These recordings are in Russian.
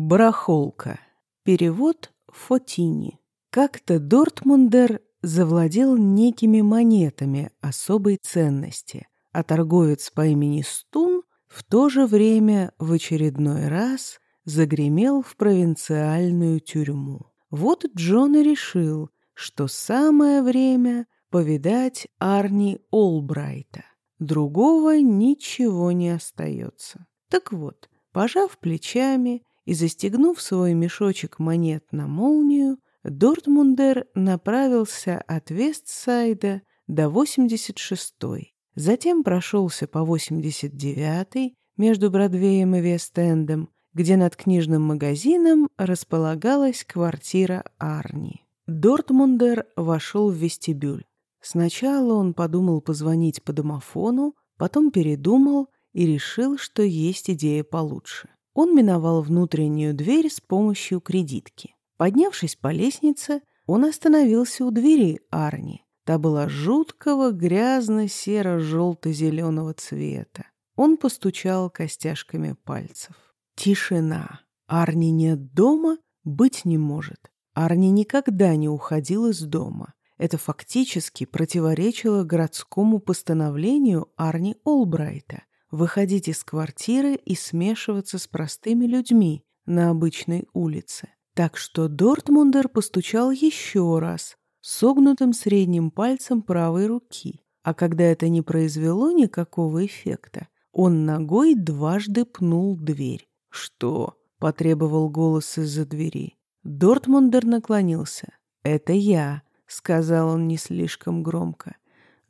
Барахолка. Перевод Фотини. Как-то Дортмундер завладел некими монетами особой ценности, а торговец по имени Стун в то же время в очередной раз загремел в провинциальную тюрьму. Вот Джон и решил, что самое время повидать Арни Олбрайта. Другого ничего не остается. Так вот, пожав плечами, и, застегнув свой мешочек монет на молнию, Дортмундер направился от Вестсайда до 86-й, затем прошелся по 89-й между Бродвеем и Вест-Эндом, где над книжным магазином располагалась квартира Арни. Дортмундер вошел в вестибюль. Сначала он подумал позвонить по домофону, потом передумал и решил, что есть идея получше. Он миновал внутреннюю дверь с помощью кредитки. Поднявшись по лестнице, он остановился у двери Арни. Та была жуткого грязно-серо-желто-зеленого цвета. Он постучал костяшками пальцев. Тишина. Арни нет дома? Быть не может. Арни никогда не уходил из дома. Это фактически противоречило городскому постановлению Арни Олбрайта выходить из квартиры и смешиваться с простыми людьми на обычной улице. Так что Дортмундер постучал еще раз, согнутым средним пальцем правой руки. А когда это не произвело никакого эффекта, он ногой дважды пнул дверь. «Что?» — потребовал голос из-за двери. Дортмундер наклонился. «Это я», — сказал он не слишком громко.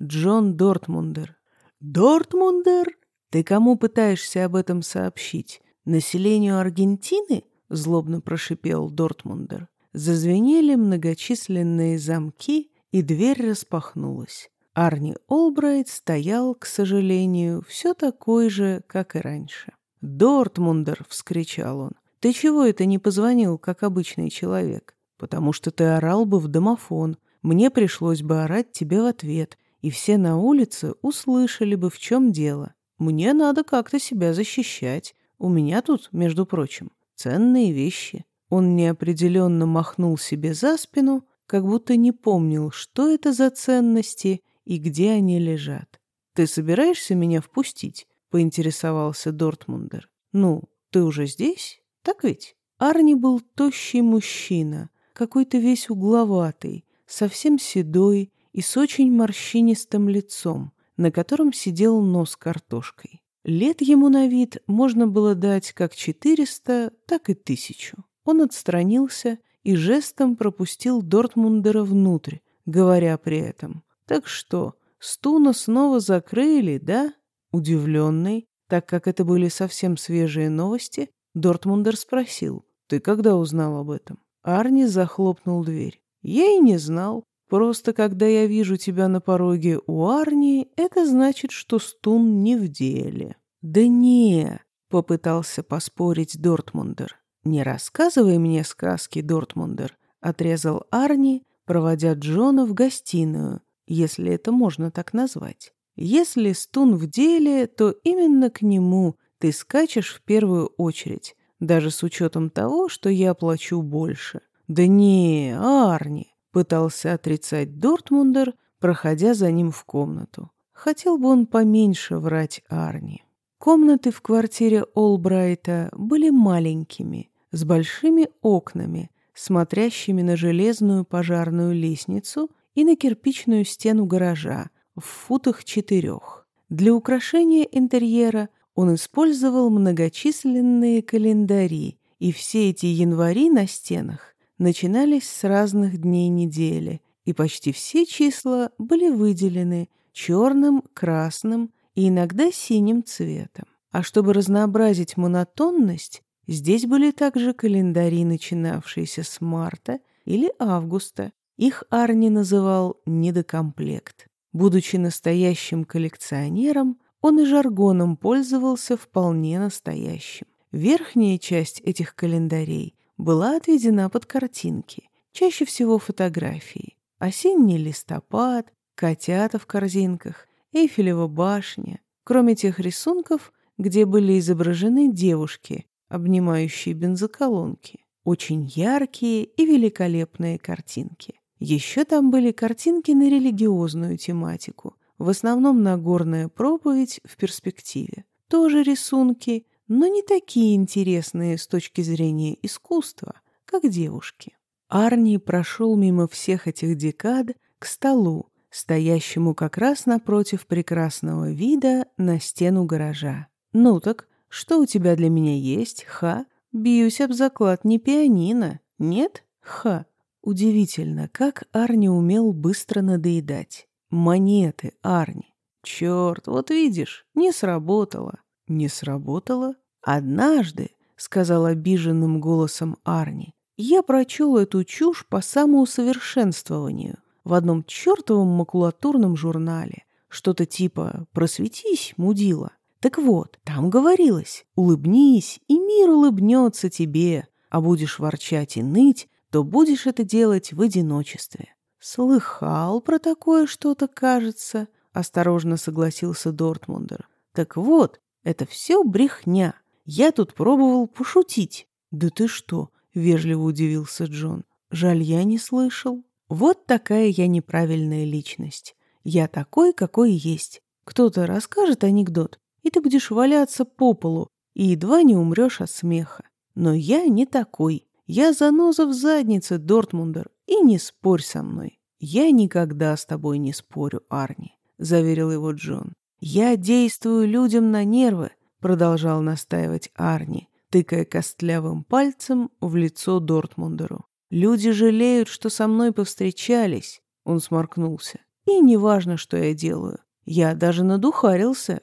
«Джон Дортмундер». «Дортмундер?» «Ты кому пытаешься об этом сообщить? Населению Аргентины?» — злобно прошипел Дортмундер. Зазвенели многочисленные замки, и дверь распахнулась. Арни Олбрайт стоял, к сожалению, все такой же, как и раньше. «Дортмундер!» — вскричал он. «Ты чего это не позвонил, как обычный человек? Потому что ты орал бы в домофон. Мне пришлось бы орать тебе в ответ, и все на улице услышали бы, в чем дело. Мне надо как-то себя защищать. У меня тут, между прочим, ценные вещи. Он неопределенно махнул себе за спину, как будто не помнил, что это за ценности и где они лежат. «Ты собираешься меня впустить?» — поинтересовался Дортмундер. «Ну, ты уже здесь? Так ведь?» Арни был тощий мужчина, какой-то весь угловатый, совсем седой и с очень морщинистым лицом, на котором сидел нос картошкой. Лет ему на вид можно было дать как четыреста, так и тысячу. Он отстранился и жестом пропустил Дортмундера внутрь, говоря при этом. «Так что, Стуна снова закрыли, да?» Удивленный, так как это были совсем свежие новости, Дортмундер спросил. «Ты когда узнал об этом?» Арни захлопнул дверь. «Я и не знал. Просто когда я вижу тебя на пороге у Арни, это значит, что Стун не в деле». «Да не», — попытался поспорить Дортмундер. «Не рассказывай мне сказки, Дортмундер», — отрезал Арни, проводя Джона в гостиную, если это можно так назвать. «Если Стун в деле, то именно к нему ты скачешь в первую очередь, даже с учетом того, что я плачу больше». «Да не, Арни, Пытался отрицать Дортмундер, проходя за ним в комнату. Хотел бы он поменьше врать Арни. Комнаты в квартире Олбрайта были маленькими, с большими окнами, смотрящими на железную пожарную лестницу и на кирпичную стену гаража в футах четырех. Для украшения интерьера он использовал многочисленные календари, и все эти январи на стенах начинались с разных дней недели, и почти все числа были выделены черным, красным и иногда синим цветом. А чтобы разнообразить монотонность, здесь были также календари, начинавшиеся с марта или августа. Их Арни называл «недокомплект». Будучи настоящим коллекционером, он и жаргоном пользовался вполне настоящим. Верхняя часть этих календарей была отведена под картинки, чаще всего фотографии. Осенний листопад, котята в корзинках, Эйфелева башня. Кроме тех рисунков, где были изображены девушки, обнимающие бензоколонки. Очень яркие и великолепные картинки. Еще там были картинки на религиозную тематику, в основном Нагорная проповедь в перспективе. Тоже рисунки, но не такие интересные с точки зрения искусства, как девушки. Арни прошел мимо всех этих декад к столу, стоящему как раз напротив прекрасного вида на стену гаража. «Ну так, что у тебя для меня есть, ха? Бьюсь об заклад не пианино, нет? Ха!» Удивительно, как Арни умел быстро надоедать. Монеты, Арни. Черт, вот видишь, не сработало. Не сработало? Однажды, сказал обиженным голосом Арни, я прочел эту чушь по самоусовершенствованию в одном чертовом макулатурном журнале. Что-то типа «Просветись, мудила». Так вот, там говорилось «Улыбнись, и мир улыбнется тебе, а будешь ворчать и ныть, то будешь это делать в одиночестве. «Слыхал про такое что-то, кажется», — осторожно согласился Дортмундер. «Так вот, это все брехня. Я тут пробовал пошутить». «Да ты что?» — вежливо удивился Джон. «Жаль, я не слышал. Вот такая я неправильная личность. Я такой, какой есть. Кто-то расскажет анекдот, и ты будешь валяться по полу, и едва не умрешь от смеха. Но я не такой. Я заноза в заднице, Дортмундер, и не спорь со мной. Я никогда с тобой не спорю, Арни, заверил его Джон. Я действую людям на нервы, продолжал настаивать Арни, тыкая костлявым пальцем в лицо Дортмундеру. Люди жалеют, что со мной повстречались, он сморкнулся. И неважно, что я делаю. Я даже надухарился,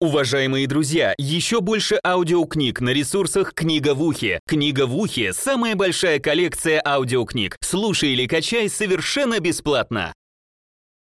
Уважаемые друзья, еще больше аудиокниг на ресурсах «Книга в ухе». «Книга в ухе» — самая большая коллекция аудиокниг. Слушай или качай совершенно бесплатно.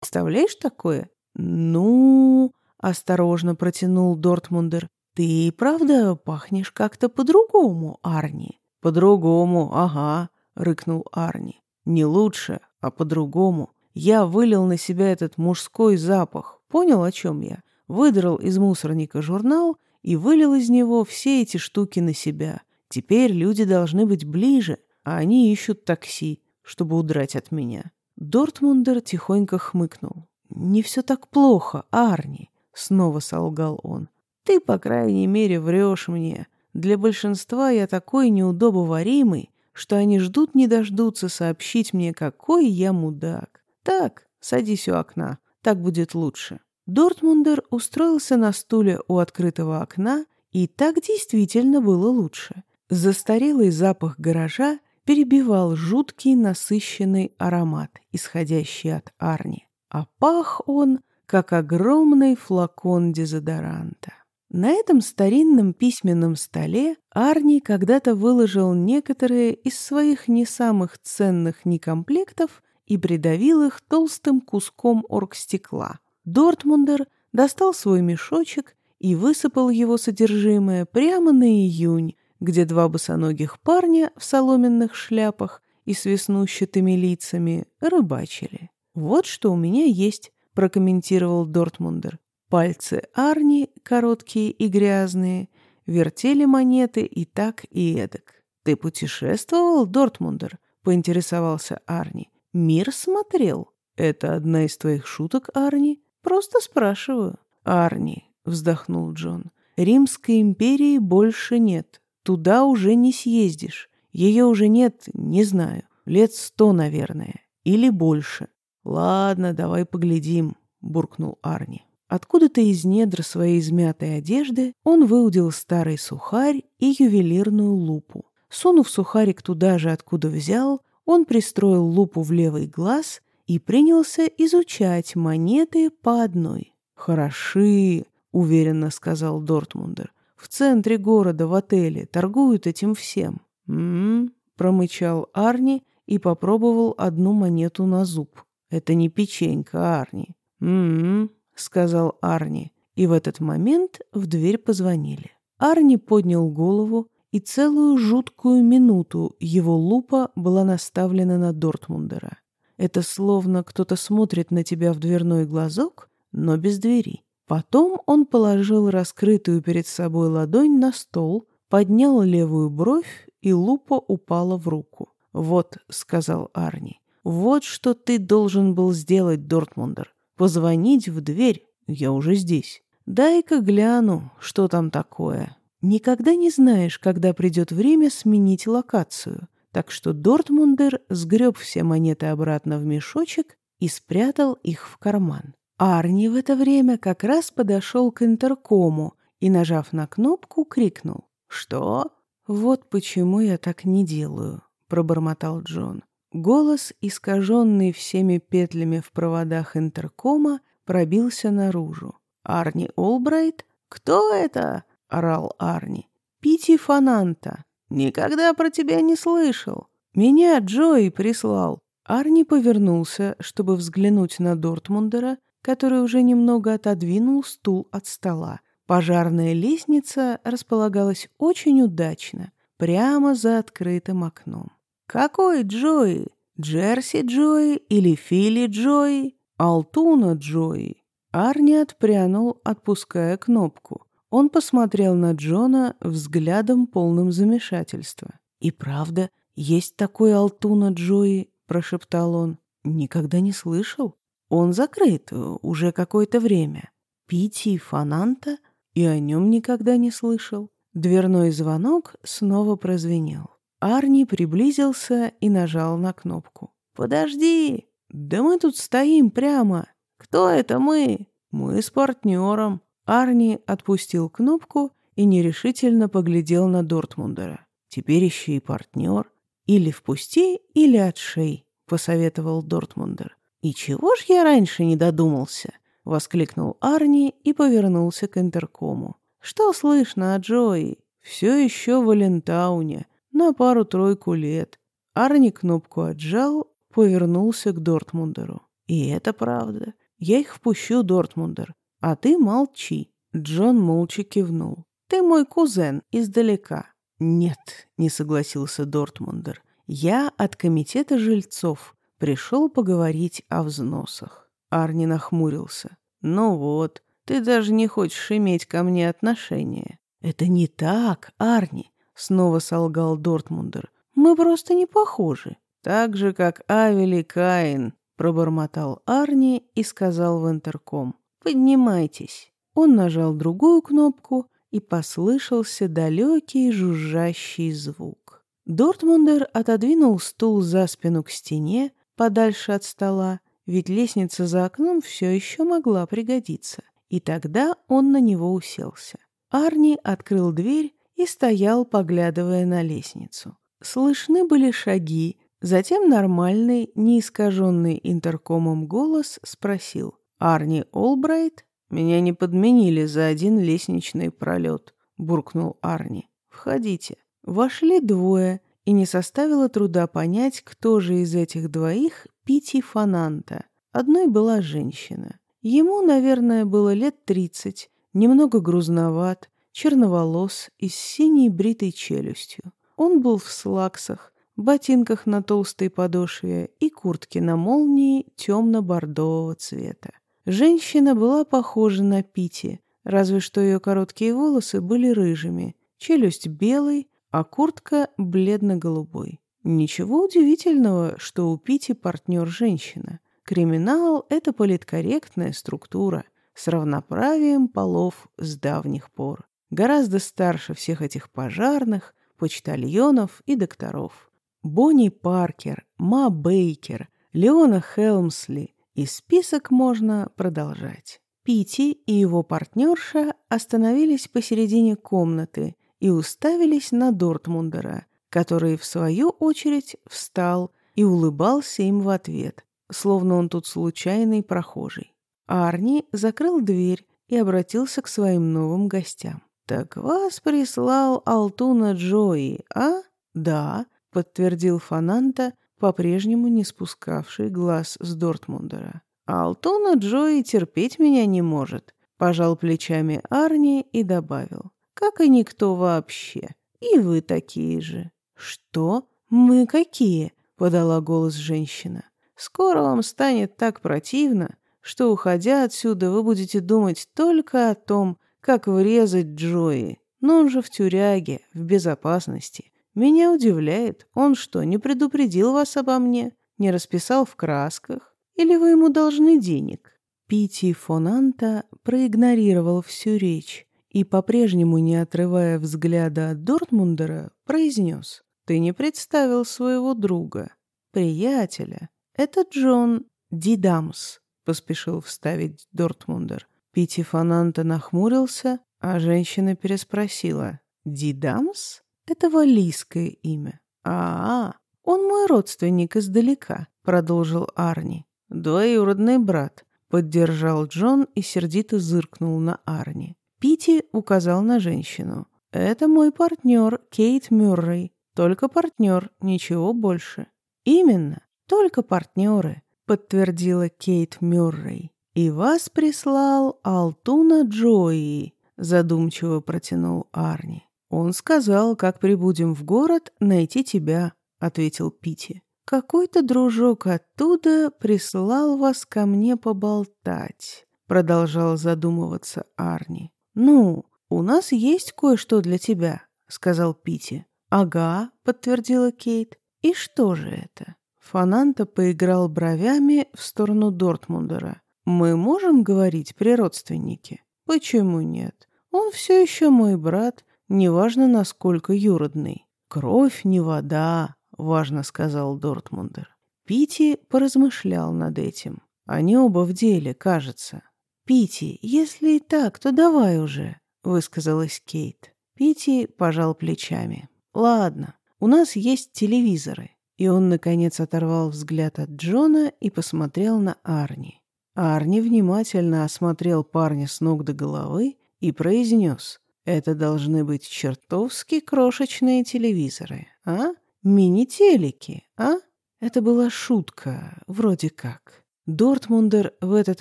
Представляешь такое? Ну, осторожно протянул Дортмундер. Ты правда пахнешь как-то по-другому, Арни. По-другому, ага, рыкнул Арни. Не лучше, а по-другому. Я вылил на себя этот мужской запах. Понял, о чем я? выдрал из мусорника журнал и вылил из него все эти штуки на себя. Теперь люди должны быть ближе, а они ищут такси, чтобы удрать от меня. Дортмундер тихонько хмыкнул. «Не все так плохо, Арни», — снова солгал он. «Ты, по крайней мере, врешь мне. Для большинства я такой неудобоваримый, что они ждут не дождутся сообщить мне, какой я мудак. Так, садись у окна, так будет лучше». Дортмундер устроился на стуле у открытого окна, и так действительно было лучше. Застарелый запах гаража перебивал жуткий насыщенный аромат, исходящий от Арни. А пах он, как огромный флакон дезодоранта. На этом старинном письменном столе Арни когда-то выложил некоторые из своих не самых ценных некомплектов и придавил их толстым куском оргстекла, Дортмундер достал свой мешочек и высыпал его содержимое прямо на июнь, где два босоногих парня в соломенных шляпах и с веснущатыми лицами рыбачили. «Вот что у меня есть», — прокомментировал Дортмундер. Пальцы Арни, короткие и грязные, вертели монеты и так, и эдак. «Ты путешествовал, Дортмундер?» — поинтересовался Арни. «Мир смотрел?» «Это одна из твоих шуток, Арни?» Просто спрашиваю. Арни, вздохнул Джон. Римской империи больше нет. Туда уже не съездишь. Ее уже нет, не знаю, лет сто, наверное. Или больше. Ладно, давай поглядим, буркнул Арни. Откуда-то из недр своей измятой одежды он выудил старый сухарь и ювелирную лупу. Сунув сухарик туда же, откуда взял, он пристроил лупу в левый глаз и принялся изучать монеты по одной. «Хороши», — уверенно сказал Дортмундер. «В центре города, в отеле, торгуют этим всем». «М-м-м», промычал Арни и попробовал одну монету на зуб. «Это не печенька, Арни». «М-м-м», сказал Арни. И в этот момент в дверь позвонили. Арни поднял голову, и целую жуткую минуту его лупа была наставлена на Дортмундера. Это словно кто-то смотрит на тебя в дверной глазок, но без двери. Потом он положил раскрытую перед собой ладонь на стол, поднял левую бровь, и лупа упала в руку. «Вот», — сказал Арни, — «вот что ты должен был сделать, Дортмундер. Позвонить в дверь. Я уже здесь. Дай-ка гляну, что там такое». Никогда не знаешь, когда придет время сменить локацию. Так что Дортмундер сгреб все монеты обратно в мешочек и спрятал их в карман. Арни в это время как раз подошел к интеркому и, нажав на кнопку, крикнул «Что?» «Вот почему я так не делаю», — пробормотал Джон. Голос, искаженный всеми петлями в проводах интеркома, пробился наружу. «Арни Олбрайт? Кто это?» — орал Арни. «Пити Фананта. Никогда про тебя не слышал. Меня Джои прислал». Арни повернулся, чтобы взглянуть на Дортмундера, который уже немного отодвинул стул от стола. Пожарная лестница располагалась очень удачно, прямо за открытым окном. «Какой Джои? Джерси Джои или Фили Джои? Алтуна Джои?» Арни отпрянул, отпуская кнопку. Он посмотрел на Джона взглядом полным замешательства. «И правда, есть такой Алтуна Джои?» – прошептал он. «Никогда не слышал?» Он закрыт э, уже какое-то время. Пити Фананта и о нем никогда не слышал. Дверной звонок снова прозвенел. Арни приблизился и нажал на кнопку. «Подожди! Да мы тут стоим прямо! Кто это мы? Мы с партнером!» Арни отпустил кнопку и нерешительно поглядел на Дортмундера. «Теперь еще и партнер. Или впусти, или отшей», — посоветовал Дортмундер. «И чего ж я раньше не додумался?» — воскликнул Арни и повернулся к интеркому. «Что слышно о Джои? Все еще в Алентауне, на пару-тройку лет». Арни кнопку отжал, повернулся к Дортмундеру. «И это правда. Я их впущу, Дортмундер. А ты молчи». Джон молча кивнул. «Ты мой кузен, издалека». «Нет», — не согласился Дортмундер. «Я от комитета жильцов. Пришел поговорить о взносах. Арни нахмурился. «Ну вот, ты даже не хочешь иметь ко мне отношения». «Это не так, Арни», — снова солгал Дортмундер. «Мы просто не похожи». «Так же, как Авель и Каин», — пробормотал Арни и сказал в интерком. «Поднимайтесь». Он нажал другую кнопку, и послышался далекий жужжащий звук. Дортмундер отодвинул стул за спину к стене, подальше от стола, ведь лестница за окном все еще могла пригодиться. И тогда он на него уселся. Арни открыл дверь и стоял, поглядывая на лестницу. Слышны были шаги, затем нормальный, неискаженный интеркомом голос спросил. «Арни Олбрайт? Меня не подменили за один лестничный пролет», — буркнул Арни. «Входите». Вошли двое, и не составило труда понять, кто же из этих двоих Пити Фананта. Одной была женщина. Ему, наверное, было лет тридцать, немного грузноват, черноволос и с синей бритой челюстью. Он был в слаксах, ботинках на толстой подошве и куртке на молнии темно-бордового цвета. Женщина была похожа на Пити, разве что ее короткие волосы были рыжими, челюсть белой, а куртка бледно-голубой. Ничего удивительного, что у Пити партнер женщина. Криминал — это политкорректная структура с равноправием полов с давних пор. Гораздо старше всех этих пожарных, почтальонов и докторов. Бонни Паркер, Ма Бейкер, Леона Хелмсли, и список можно продолжать. Пити и его партнерша остановились посередине комнаты и уставились на Дортмундера, который, в свою очередь, встал и улыбался им в ответ, словно он тут случайный прохожий. Арни закрыл дверь и обратился к своим новым гостям. «Так вас прислал Алтуна Джои, а?» «Да», — подтвердил Фананта, по-прежнему не спускавший глаз с Дортмундера. «Алтуна Джои терпеть меня не может», — пожал плечами Арни и добавил как и никто вообще. И вы такие же». «Что? Мы какие?» — подала голос женщина. «Скоро вам станет так противно, что, уходя отсюда, вы будете думать только о том, как врезать Джои. Но он же в тюряге, в безопасности. Меня удивляет, он что, не предупредил вас обо мне? Не расписал в красках? Или вы ему должны денег?» Пити Фонанта проигнорировал всю речь и, по-прежнему не отрывая взгляда от Дортмундера, произнес. «Ты не представил своего друга, приятеля. Это Джон Дидамс», — поспешил вставить Дортмундер. Пити Фонанта нахмурился, а женщина переспросила. «Дидамс? Это валийское имя». «А, -а он мой родственник издалека», — продолжил Арни. «Двоюродный брат», — поддержал Джон и сердито зыркнул на Арни. Пити указал на женщину. «Это мой партнер Кейт Мюррей. Только партнер, ничего больше». «Именно, только партнеры», — подтвердила Кейт Мюррей. «И вас прислал Алтуна Джои», — задумчиво протянул Арни. «Он сказал, как прибудем в город, найти тебя», — ответил Пити. «Какой-то дружок оттуда прислал вас ко мне поболтать», — продолжал задумываться Арни. «Ну, у нас есть кое-что для тебя», — сказал Пити. «Ага», — подтвердила Кейт. «И что же это?» Фананта поиграл бровями в сторону Дортмундера. Мы можем говорить при родственнике? Почему нет? Он все еще мой брат, неважно, насколько юродный. Кровь не вода, важно сказал Дортмундер. Пити поразмышлял над этим. Они оба в деле, кажется. Пити, если и так, то давай уже, высказалась Кейт. Пити пожал плечами. Ладно, у нас есть телевизоры. И он, наконец, оторвал взгляд от Джона и посмотрел на Арни. Арни внимательно осмотрел парня с ног до головы и произнес, «Это должны быть чертовски крошечные телевизоры, а? Мини-телеки, а?» Это была шутка, вроде как. Дортмундер в этот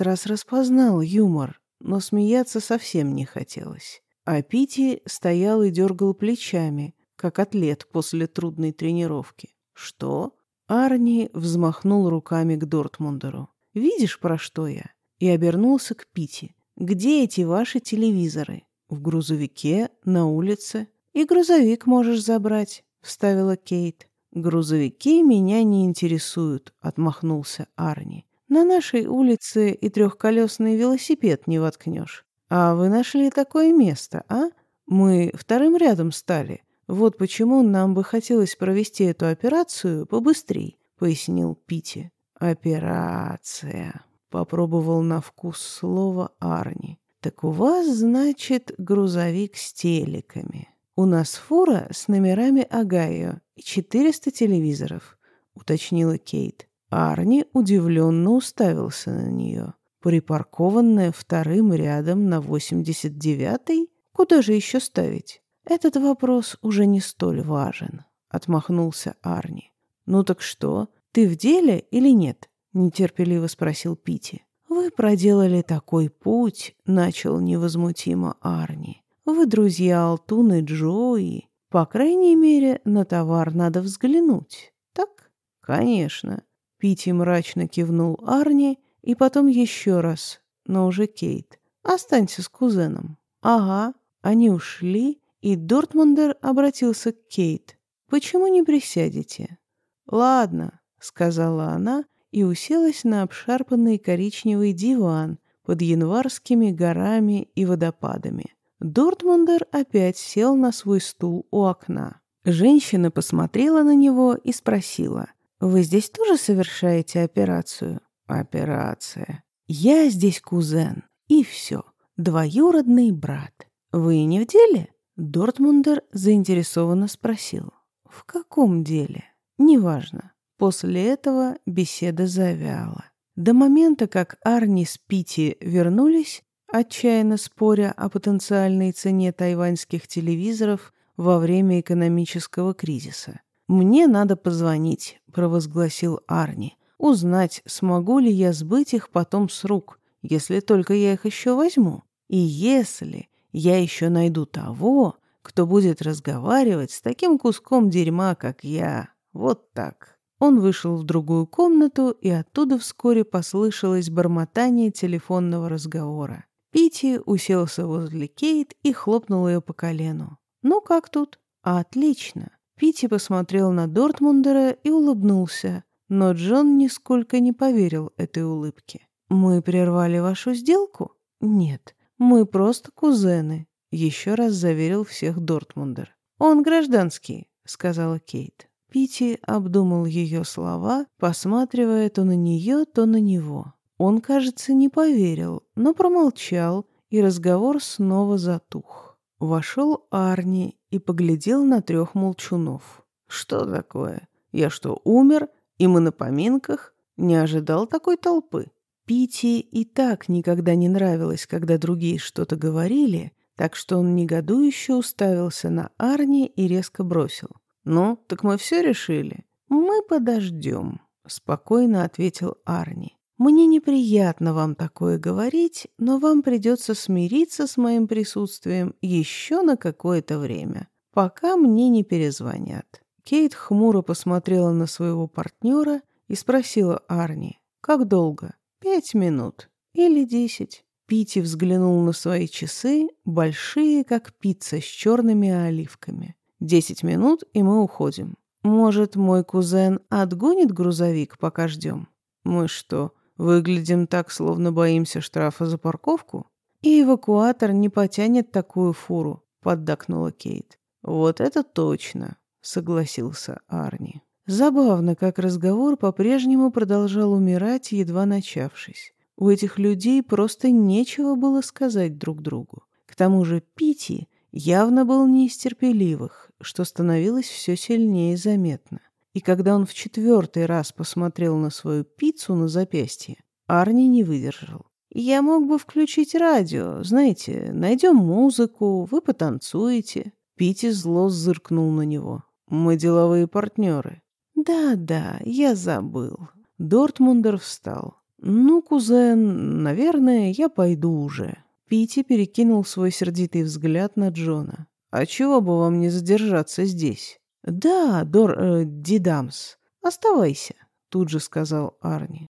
раз распознал юмор, но смеяться совсем не хотелось. А Пити стоял и дергал плечами, как атлет после трудной тренировки. «Что?» Арни взмахнул руками к Дортмундеру. Видишь, про что я?» И обернулся к Пити. «Где эти ваши телевизоры?» «В грузовике, на улице». «И грузовик можешь забрать», — вставила Кейт. «Грузовики меня не интересуют», — отмахнулся Арни. «На нашей улице и трехколесный велосипед не воткнешь. А вы нашли такое место, а? Мы вторым рядом стали. Вот почему нам бы хотелось провести эту операцию побыстрей», — пояснил Пити. «Операция», — попробовал на вкус слово Арни. «Так у вас, значит, грузовик с телеками. У нас фура с номерами Огайо и 400 телевизоров», — уточнила Кейт. Арни удивленно уставился на нее. Припаркованная вторым рядом на 89-й? Куда же еще ставить? Этот вопрос уже не столь важен, — отмахнулся Арни. Ну так что? «Ты в деле или нет?» — нетерпеливо спросил Пити. «Вы проделали такой путь», — начал невозмутимо Арни. «Вы друзья Алтуны Джои. По крайней мере, на товар надо взглянуть. Так?» «Конечно». Пити мрачно кивнул Арни и потом еще раз, но уже Кейт. «Останься с кузеном». «Ага». Они ушли, и Дортмундер обратился к Кейт. «Почему не присядете?» «Ладно», — сказала она и уселась на обшарпанный коричневый диван под январскими горами и водопадами. Дортмундер опять сел на свой стул у окна. Женщина посмотрела на него и спросила, «Вы здесь тоже совершаете операцию?» «Операция. Я здесь кузен. И все. Двоюродный брат. Вы не в деле?» Дортмундер заинтересованно спросил, «В каком деле?» «Неважно. После этого беседа завяла. До момента, как Арни с Пити вернулись, отчаянно споря о потенциальной цене тайваньских телевизоров во время экономического кризиса. «Мне надо позвонить», — провозгласил Арни, «узнать, смогу ли я сбыть их потом с рук, если только я их еще возьму. И если я еще найду того, кто будет разговаривать с таким куском дерьма, как я. Вот так». Он вышел в другую комнату, и оттуда вскоре послышалось бормотание телефонного разговора. Пити уселся возле Кейт и хлопнул ее по колену. «Ну, как тут?» «Отлично». Пити посмотрел на Дортмундера и улыбнулся, но Джон нисколько не поверил этой улыбке. «Мы прервали вашу сделку?» «Нет, мы просто кузены», — еще раз заверил всех Дортмундер. «Он гражданский», — сказала Кейт. Пити обдумал ее слова, посматривая то на нее, то на него. Он, кажется, не поверил, но промолчал, и разговор снова затух. Вошел Арни и поглядел на трех молчунов. «Что такое? Я что, умер? И мы на поминках? Не ожидал такой толпы?» Пити и так никогда не нравилось, когда другие что-то говорили, так что он негодующе уставился на Арни и резко бросил. «Ну, так мы все решили?» «Мы подождем», — спокойно ответил Арни. «Мне неприятно вам такое говорить, но вам придется смириться с моим присутствием еще на какое-то время, пока мне не перезвонят». Кейт хмуро посмотрела на своего партнера и спросила Арни, «Как долго?» «Пять минут. Или десять». Пити взглянул на свои часы, большие, как пицца с черными оливками. Десять минут, и мы уходим. Может, мой кузен отгонит грузовик, пока ждем? Мы что, выглядим так, словно боимся штрафа за парковку? И эвакуатор не потянет такую фуру, поддакнула Кейт. Вот это точно, согласился Арни. Забавно, как разговор по-прежнему продолжал умирать, едва начавшись. У этих людей просто нечего было сказать друг другу. К тому же Пити явно был не из терпеливых, что становилось все сильнее заметно. И когда он в четвертый раз посмотрел на свою пиццу на запястье, Арни не выдержал. «Я мог бы включить радио, знаете, найдем музыку, вы потанцуете». Пити зло зыркнул на него. «Мы деловые партнеры». «Да-да, я забыл». Дортмундер встал. «Ну, кузен, наверное, я пойду уже». Пити перекинул свой сердитый взгляд на Джона. «А чего бы вам не задержаться здесь?» «Да, Дор... Э, Дидамс, оставайся», — тут же сказал Арни.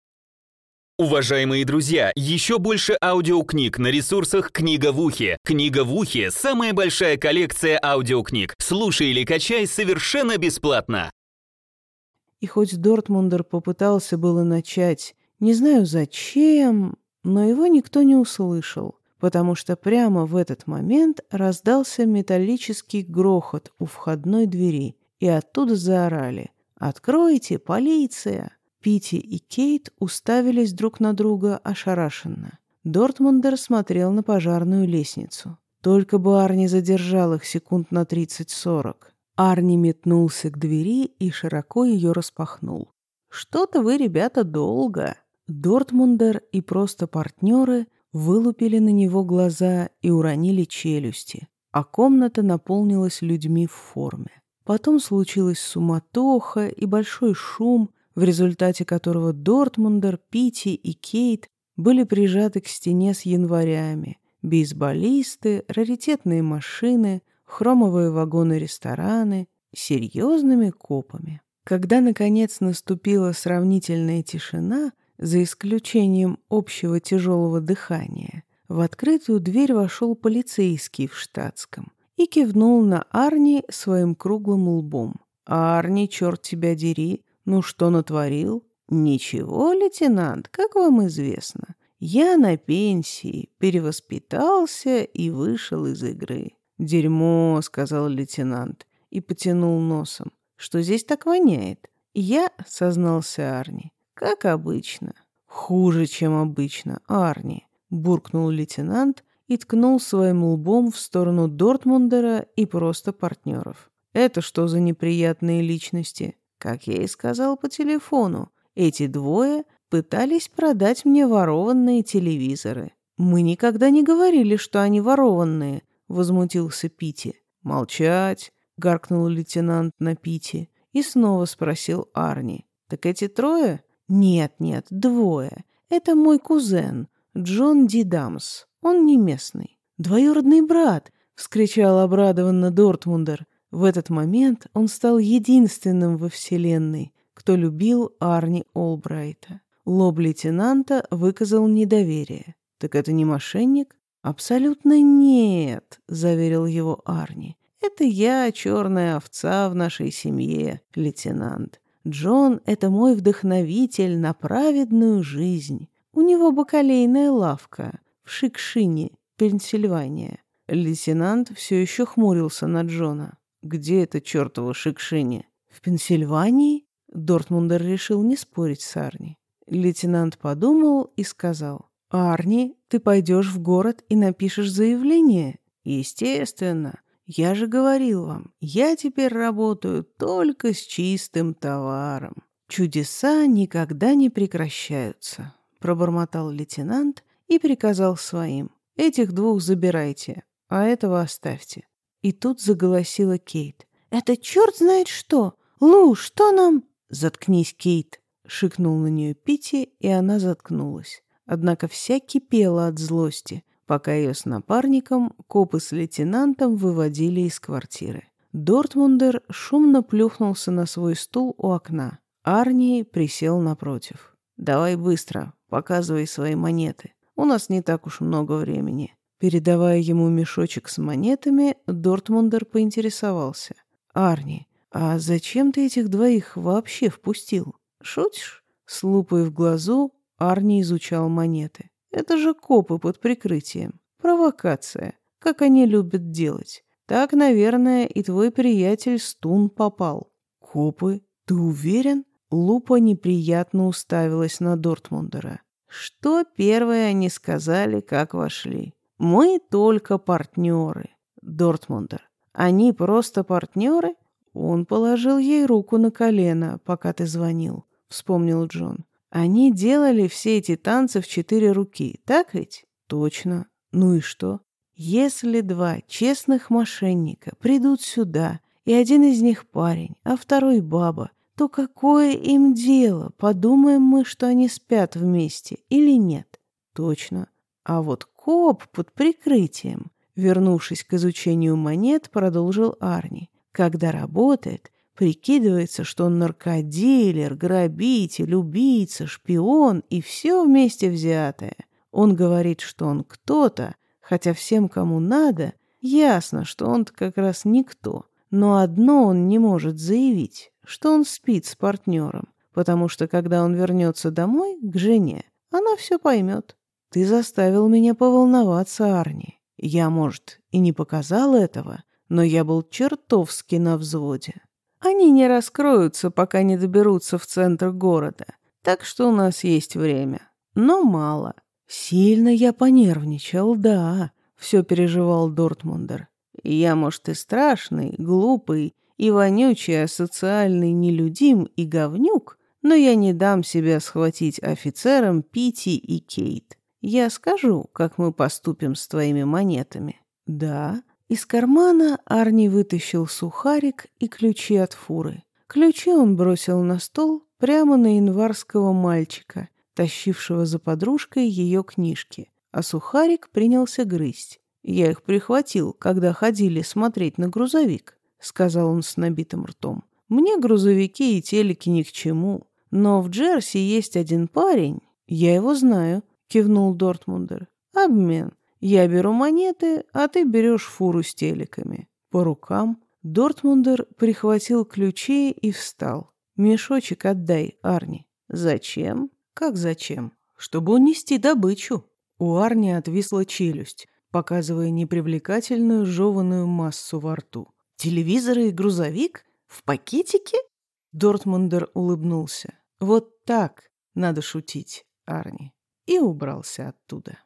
Уважаемые друзья, еще больше аудиокниг на ресурсах «Книга в ухе». «Книга в ухе» — самая большая коллекция аудиокниг. Слушай или качай совершенно бесплатно. И хоть Дортмундер попытался было начать, не знаю зачем, но его никто не услышал потому что прямо в этот момент раздался металлический грохот у входной двери, и оттуда заорали «Откройте, полиция!». Пити и Кейт уставились друг на друга ошарашенно. Дортмундер смотрел на пожарную лестницу. Только бы Арни задержал их секунд на 30-40. Арни метнулся к двери и широко ее распахнул. «Что-то вы, ребята, долго!» Дортмундер и просто партнеры вылупили на него глаза и уронили челюсти, а комната наполнилась людьми в форме. Потом случилась суматоха и большой шум, в результате которого Дортмундер, Пити и Кейт были прижаты к стене с январями, бейсболисты, раритетные машины, хромовые вагоны-рестораны, серьезными копами. Когда, наконец, наступила сравнительная тишина — за исключением общего тяжелого дыхания, в открытую дверь вошел полицейский в штатском и кивнул на Арни своим круглым лбом. «Арни, черт тебя дери, ну что натворил?» «Ничего, лейтенант, как вам известно, я на пенсии, перевоспитался и вышел из игры». «Дерьмо», — сказал лейтенант и потянул носом. «Что здесь так воняет?» «Я», — сознался Арни, как обычно. Хуже, чем обычно, Арни, буркнул лейтенант и ткнул своим лбом в сторону Дортмундера и просто партнеров. Это что за неприятные личности? Как я и сказал по телефону, эти двое пытались продать мне ворованные телевизоры. Мы никогда не говорили, что они ворованные, возмутился Пити. Молчать, гаркнул лейтенант на Пити и снова спросил Арни. Так эти трое «Нет, нет, двое. Это мой кузен, Джон Дидамс. Он не местный. Двоюродный брат!» — вскричал обрадованно Дортмундер. В этот момент он стал единственным во Вселенной, кто любил Арни Олбрайта. Лоб лейтенанта выказал недоверие. «Так это не мошенник?» «Абсолютно нет», — заверил его Арни. «Это я, черная овца в нашей семье, лейтенант. Джон — это мой вдохновитель на праведную жизнь. У него бакалейная лавка в Шикшине, Пенсильвания». Лейтенант все еще хмурился на Джона. «Где это чертова Шикшине?» «В Пенсильвании?» Дортмундер решил не спорить с Арни. Лейтенант подумал и сказал. «Арни, ты пойдешь в город и напишешь заявление?» «Естественно. Я же говорил вам, я теперь работаю только с чистым товаром. Чудеса никогда не прекращаются», — пробормотал лейтенант и приказал своим. «Этих двух забирайте, а этого оставьте». И тут заголосила Кейт. «Это черт знает что! Лу, что нам...» «Заткнись, Кейт!» — шикнул на нее Пити, и она заткнулась. Однако вся кипела от злости, пока ее с напарником, копы с лейтенантом выводили из квартиры. Дортмундер шумно плюхнулся на свой стул у окна. Арни присел напротив. «Давай быстро, показывай свои монеты. У нас не так уж много времени». Передавая ему мешочек с монетами, Дортмундер поинтересовался. «Арни, а зачем ты этих двоих вообще впустил? Шутишь?» С лупой в глазу Арни изучал монеты. Это же копы под прикрытием. Провокация. Как они любят делать. Так, наверное, и твой приятель Стун попал. Копы? Ты уверен? Лупа неприятно уставилась на Дортмундера. Что первое они сказали, как вошли? Мы только партнеры. Дортмундер. Они просто партнеры? Он положил ей руку на колено, пока ты звонил, вспомнил Джон. Они делали все эти танцы в четыре руки, так ведь? Точно. Ну и что? Если два честных мошенника придут сюда, и один из них парень, а второй баба, то какое им дело? Подумаем мы, что они спят вместе или нет? Точно. А вот коп под прикрытием, вернувшись к изучению монет, продолжил Арни. Когда работает, Прикидывается, что он наркодилер, грабитель, убийца, шпион и все вместе взятое. Он говорит, что он кто-то, хотя всем, кому надо, ясно, что он-то как раз никто. Но одно он не может заявить, что он спит с партнером, потому что когда он вернется домой к жене, она все поймет. Ты заставил меня поволноваться, Арни. Я, может, и не показал этого, но я был чертовски на взводе. Они не раскроются, пока не доберутся в центр города. Так что у нас есть время. Но мало. Сильно я понервничал, да, все переживал Дортмундер. Я, может, и страшный, глупый, и вонючий, асоциальный нелюдим и говнюк, но я не дам себя схватить офицерам Пити и Кейт. Я скажу, как мы поступим с твоими монетами. Да, из кармана Арни вытащил сухарик и ключи от фуры. Ключи он бросил на стол прямо на январского мальчика, тащившего за подружкой ее книжки, а сухарик принялся грызть. «Я их прихватил, когда ходили смотреть на грузовик», — сказал он с набитым ртом. «Мне грузовики и телеки ни к чему. Но в Джерси есть один парень. Я его знаю», — кивнул Дортмундер. «Обмен. Я беру монеты, а ты берешь фуру с телеками. По рукам. Дортмундер прихватил ключи и встал. Мешочек отдай, Арни. Зачем? Как зачем? Чтобы унести добычу. У Арни отвисла челюсть, показывая непривлекательную жеванную массу во рту. Телевизор и грузовик? В пакетике? Дортмундер улыбнулся. Вот так надо шутить, Арни. И убрался оттуда.